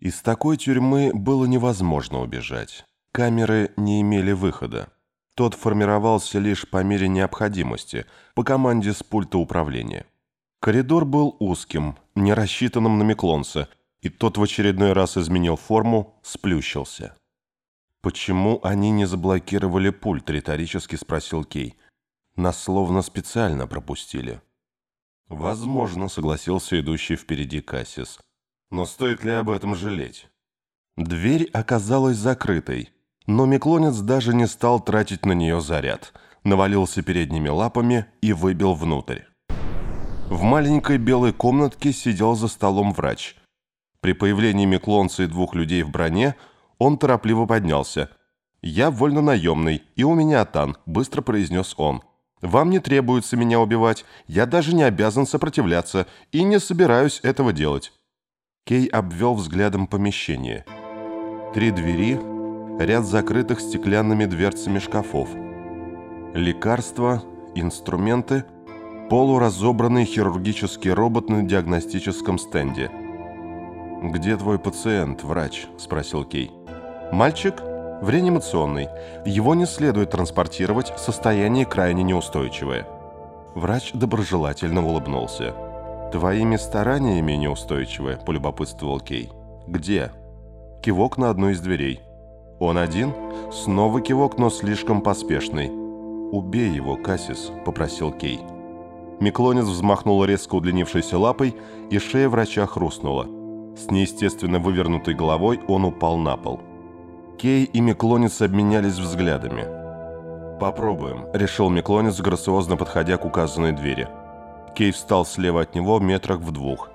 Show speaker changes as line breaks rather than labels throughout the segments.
Из такой тюрьмы было невозможно убежать. Камеры не имели выхода. Тот формировался лишь по мере необходимости, по команде с пульта управления. Коридор был узким, не рассчитанным на Миклонца, и тот в очередной раз изменил форму, сплющился. «Почему они не заблокировали пульт?» – риторически спросил Кей. «Нас словно специально пропустили». «Возможно», – согласился идущий впереди Кассис. «Но стоит ли об этом жалеть?» Дверь оказалась закрытой, но Миклонец даже не стал тратить на нее заряд, навалился передними лапами и выбил внутрь. В маленькой белой комнатке сидел за столом врач. При появлении Миклонца и двух людей в броне он торопливо поднялся. «Я вольно-наемный, и у меня тан», – быстро произнес он. «Вам не требуется меня убивать, я даже не обязан сопротивляться и не собираюсь этого делать». Кей обвел взглядом помещение. Три двери, ряд закрытых стеклянными дверцами шкафов. Лекарства, инструменты, полуразобранный хирургический робот на диагностическом стенде. «Где твой пациент, врач?» – спросил Кей. Мальчик в реанимационной. Его не следует транспортировать, состояние крайне неустойчивое. Врач доброжелательно улыбнулся. «Твоими стараниями неустойчивое», – полюбопытствовал Кей. «Где?» Кивок на одну из дверей. «Он один?» Снова кивок, но слишком поспешный. «Убей его, Кассис», – попросил Кей. Миклонец взмахнул резко удлинившейся лапой, и шея врача хрустнула. С неестественно вывернутой головой он упал на пол. Кей и Миклонец обменялись взглядами. «Попробуем», — решил Миклонец, грациозно подходя к указанной двери. Кей встал слева от него метрах в двух.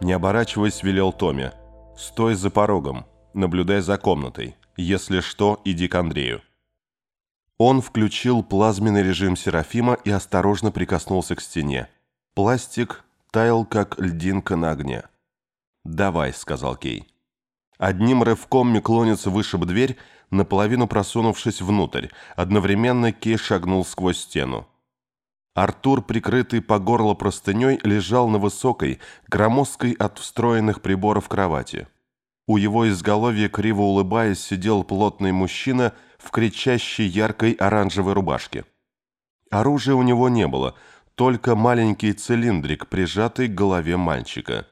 Не оборачиваясь, велел Томе. «Стой за порогом, наблюдай за комнатой. Если что, иди к Андрею». Он включил плазменный режим Серафима и осторожно прикоснулся к стене. Пластик таял, как льдинка на огне. «Давай», — сказал Кей. Одним рывком Миклонец вышиб дверь, наполовину просунувшись внутрь. Одновременно Кей шагнул сквозь стену. Артур, прикрытый по горло простыней, лежал на высокой, громоздкой от встроенных приборов кровати. У его изголовья, криво улыбаясь, сидел плотный мужчина в кричащей яркой оранжевой рубашке. Оружия у него не было, только маленький цилиндрик, прижатый к голове мальчика.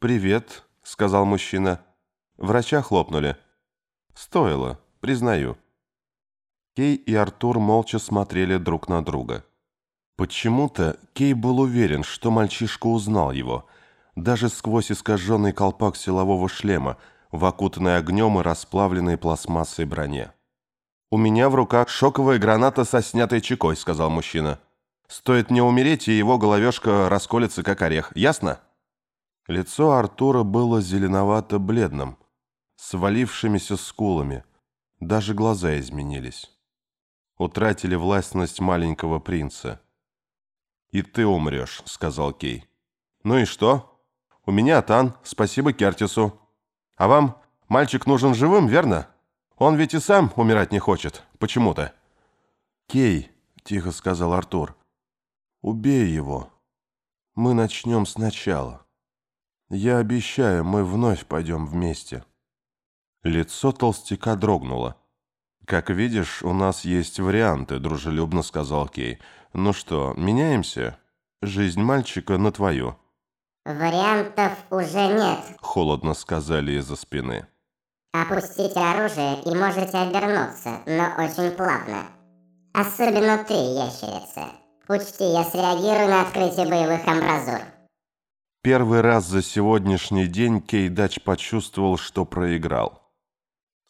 «Привет», — сказал мужчина. Врача хлопнули. Стоило, признаю. Кей и Артур молча смотрели друг на друга. Почему-то Кей был уверен, что мальчишка узнал его, даже сквозь искаженный колпак силового шлема, в окутанной огнем и расплавленной пластмассой броне. «У меня в руках шоковая граната со снятой чекой», — сказал мужчина. «Стоит мне умереть, и его головешка расколется, как орех. Ясно?» Лицо Артура было зеленовато-бледным свалившимися скулами. Даже глаза изменились. Утратили властность маленького принца. «И ты умрешь», — сказал Кей. «Ну и что? У меня Тан, спасибо Кертису. А вам мальчик нужен живым, верно? Он ведь и сам умирать не хочет, почему-то». «Кей», — тихо сказал Артур, — «убей его. Мы начнем сначала. Я обещаю, мы вновь пойдем вместе». Лицо толстяка дрогнуло. «Как видишь, у нас есть варианты», — дружелюбно сказал Кей. «Ну что, меняемся? Жизнь мальчика на твою».
«Вариантов уже нет», —
холодно сказали из-за спины.
«Опустите оружие и можете обернуться, но очень плавно. Особенно ты, ящерица. Учти, я среагирую на открытие боевых амбразур».
Первый раз за сегодняшний день Кейдач почувствовал, что проиграл.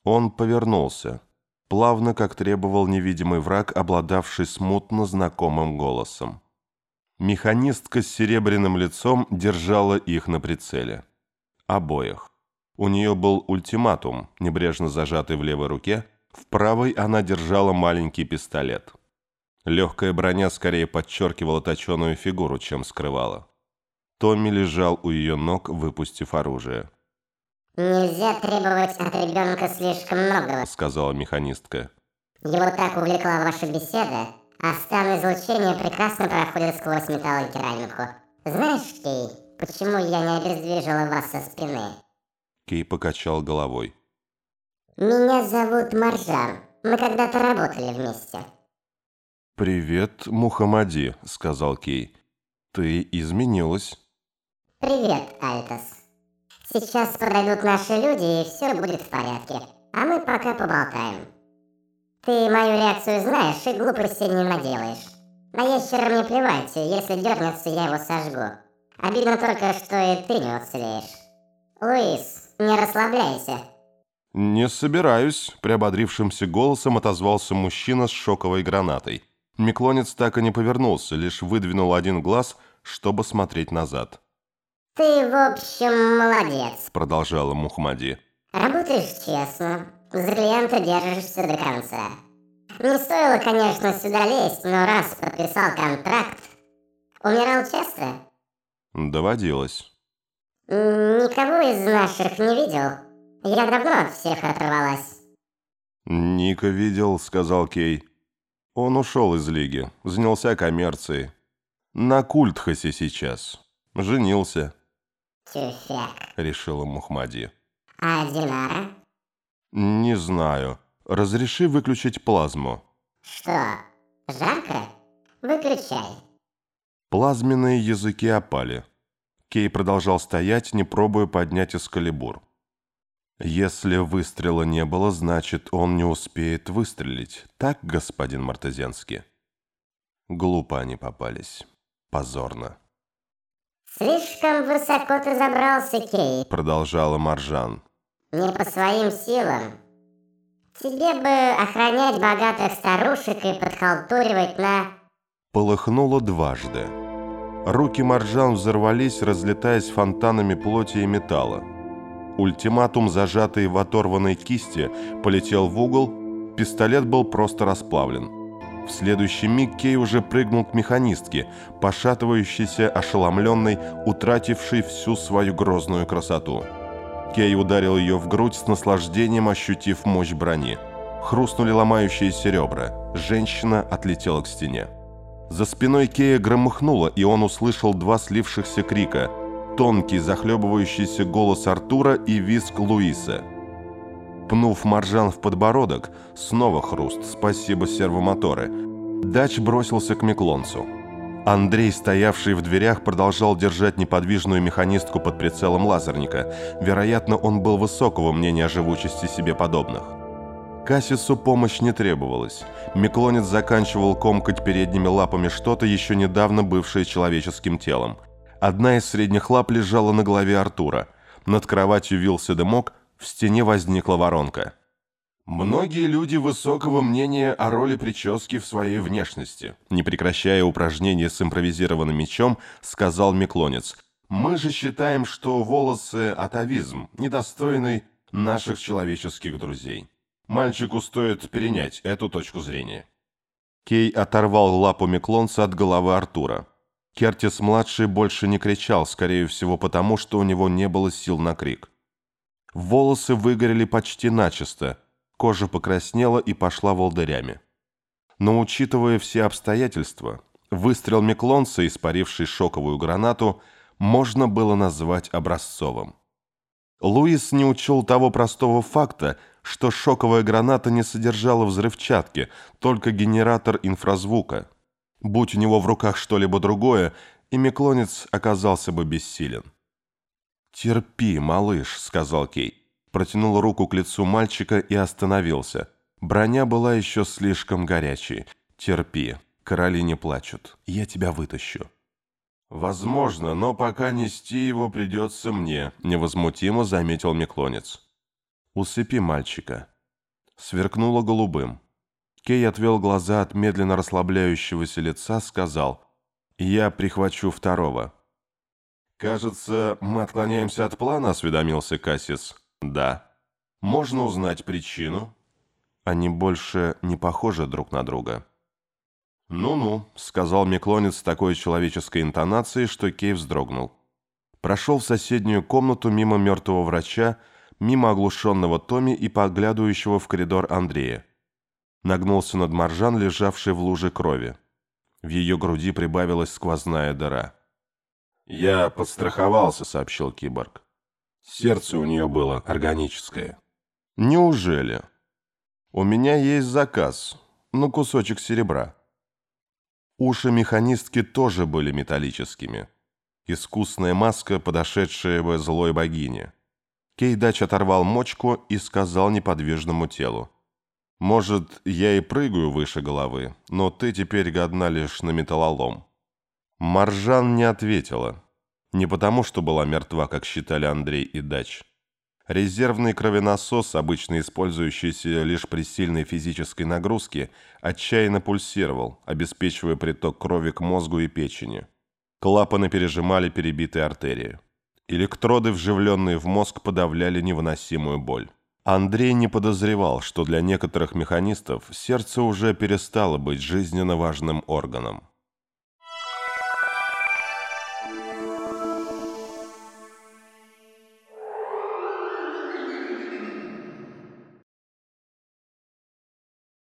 Он повернулся, плавно, как требовал невидимый враг, обладавший смутно знакомым голосом. Механистка с серебряным лицом держала их на прицеле. Обоих. У нее был ультиматум, небрежно зажатый в левой руке, в правой она держала маленький пистолет. Легкая броня скорее подчеркивала точеную фигуру, чем скрывала. Томми лежал у ее ног, выпустив оружие.
«Нельзя требовать от ребенка слишком многого», —
сказала механистка.
«Его так увлекла ваша беседа, а стан излучения прекрасно проходит сквозь металлокерамику. Знаешь, Кей, почему я не обездвижила вас со спины?»
Кей покачал головой.
«Меня зовут Маржан. Мы когда-то работали вместе».
«Привет, Мухаммади», — сказал Кей. «Ты изменилась».
«Привет, Альтос. Сейчас подойдут наши люди, и все будет в порядке. А мы пока поболтаем. Ты мою реакцию знаешь и глупости не наделаешь. На ящера мне плевать, если дернется, я его сожгу. Обидно только, что и ты не уцелеешь. Луис, не расслабляйся».
«Не собираюсь», — приободрившимся голосом отозвался мужчина с шоковой гранатой. Миклонец так и не повернулся, лишь выдвинул один глаз, чтобы смотреть назад.
«Ты, в общем, молодец», —
продолжала Мухаммади.
«Работаешь честно, за клиента держишься до конца. Не стоило, конечно, сюда лезть, но раз подписал контракт... Умирал часто?»
«Доводилось».
«Никого из наших не видел. Я давно от всех оторвалась».
«Ника видел», — сказал Кей. Он ушел из лиги, занялся коммерцией. На культхасе сейчас. Женился.
«Тюфяк», —
решила Мухмади.
«А Динара?»
«Не знаю. Разреши выключить плазму».
«Что, жарко? Выключай».
Плазменные языки опали. Кей продолжал стоять, не пробуя поднять эскалибур. Если выстрела не было, значит, он не успеет выстрелить. Так, господин Мартезенский? Глупо они попались. Позорно.
«Слишком высоко ты забрался, Кей», —
продолжала Маржан.
«Не по своим силам. Тебе бы охранять богатых старушек и подхалтуривать на...»
Полыхнуло дважды. Руки Маржан взорвались, разлетаясь фонтанами плоти и металла. Ультиматум, зажатый в оторванной кисти, полетел в угол, пистолет был просто расплавлен. В следующий миг Кей уже прыгнул к механистке, пошатывающейся, ошеломленной, утратившей всю свою грозную красоту. Кей ударил ее в грудь с наслаждением, ощутив мощь брони. Хрустнули ломающиеся ребра. Женщина отлетела к стене. За спиной Кея громыхнуло, и он услышал два слившихся крика – тонкий захлебывающийся голос Артура и визг Луиса. Пнув Маржан в подбородок, снова хруст, спасибо сервомоторы. Дач бросился к Меклонцу. Андрей, стоявший в дверях, продолжал держать неподвижную механистку под прицелом лазерника. Вероятно, он был высокого мнения о живучести себе подобных. Кассису помощь не требовалась. Меклонец заканчивал комкать передними лапами что-то, еще недавно бывшее человеческим телом. Одна из средних лап лежала на голове Артура. Над кроватью вился дымок, в стене возникла воронка. Многие люди высокого мнения о роли прически в своей внешности. Не прекращая упражнения с импровизированным мечом, сказал Меклонец. «Мы же считаем, что волосы – атовизм, недостойный наших человеческих друзей. Мальчику стоит перенять эту точку зрения». Кей оторвал лапу Меклонца от головы Артура. Кертис-младший больше не кричал, скорее всего потому, что у него не было сил на крик. Волосы выгорели почти начисто, кожа покраснела и пошла волдырями. Но учитывая все обстоятельства, выстрел Меклонца, испаривший шоковую гранату, можно было назвать образцовым. Луис не учел того простого факта, что шоковая граната не содержала взрывчатки, только генератор инфразвука – Будь у него в руках что-либо другое, и Меклонец оказался бы бессилен. «Терпи, малыш», — сказал Кей. Протянул руку к лицу мальчика и остановился. Броня была еще слишком горячей. «Терпи, короли не плачут. Я тебя вытащу». «Возможно, но пока нести его придется мне», — невозмутимо заметил Меклонец. «Усыпи мальчика». Сверкнуло голубым. Кей отвел глаза от медленно расслабляющегося лица, сказал «Я прихвачу второго». «Кажется, мы отклоняемся от плана», — осведомился Кассис. «Да». «Можно узнать причину?» Они больше не похожи друг на друга. «Ну-ну», — сказал Меклонец с такой человеческой интонацией, что Кей вздрогнул. Прошел в соседнюю комнату мимо мертвого врача, мимо оглушенного Томи и поглядывающего в коридор Андрея нагнулся над Маржан, лежавшей в луже крови. В ее груди прибавилась сквозная дыра. «Я подстраховался», — сообщил киборг.
Сердце у нее было органическое.
Неужели? У меня есть заказ. Ну, кусочек серебра. Уши механистки тоже были металлическими. Искусная маска, подошедшая бы злой богине. Кейдач оторвал мочку и сказал неподвижному телу. «Может, я и прыгаю выше головы, но ты теперь годна лишь на металлолом». Маржан не ответила. Не потому, что была мертва, как считали Андрей и Дач. Резервный кровенасос, обычно использующийся лишь при сильной физической нагрузке, отчаянно пульсировал, обеспечивая приток крови к мозгу и печени. Клапаны пережимали перебитые артерии. Электроды, вживленные в мозг, подавляли невыносимую боль. Андрей не подозревал, что для некоторых механистов сердце уже перестало быть жизненно важным органом.